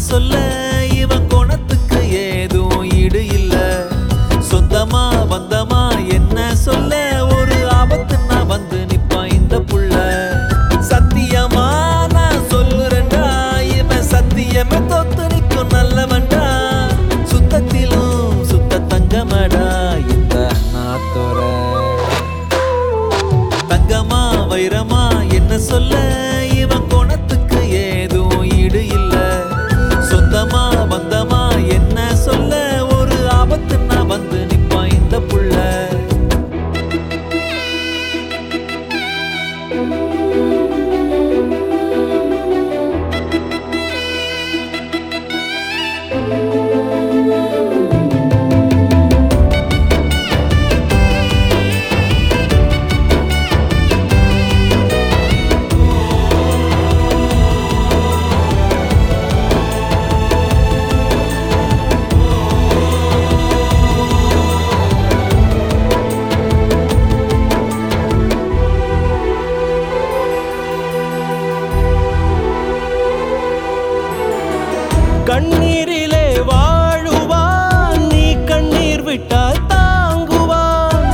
சொல்ல கண்ணீரிலே வாழுவான் நீ கண்ணீர் விட்டால் தாங்குவான்.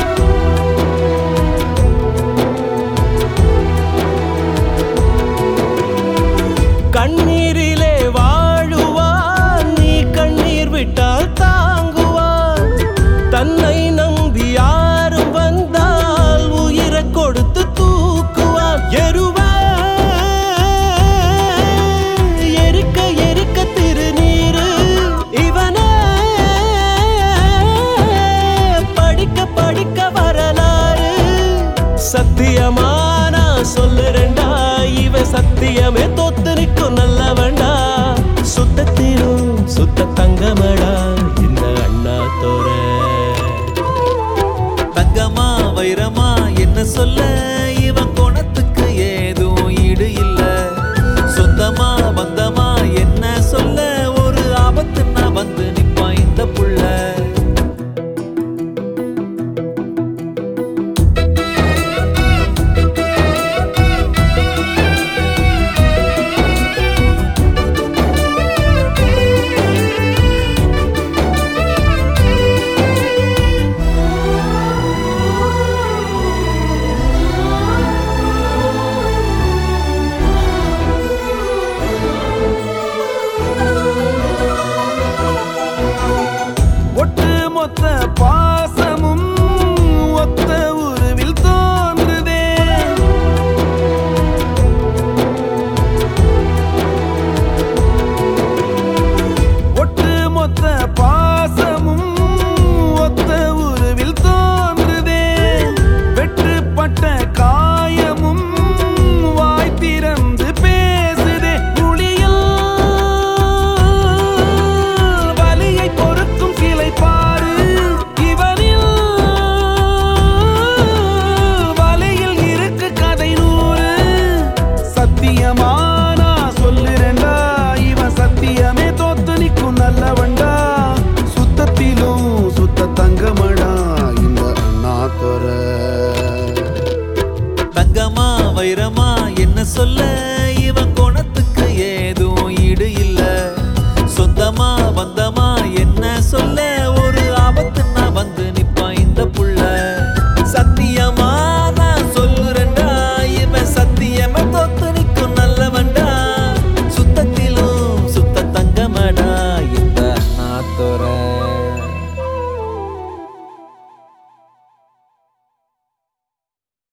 கண்ணீரிலே வாழுவான் நீ கண்ணீர் விட்டால் தாங்குவான். தன்னை சத்தியமானா சொல்லுறேண்டா இவ சத்தியமே தோத்து நிற்கும் நல்லவன்டா. சுத்தத்திலும் சுத்த தங்கமடா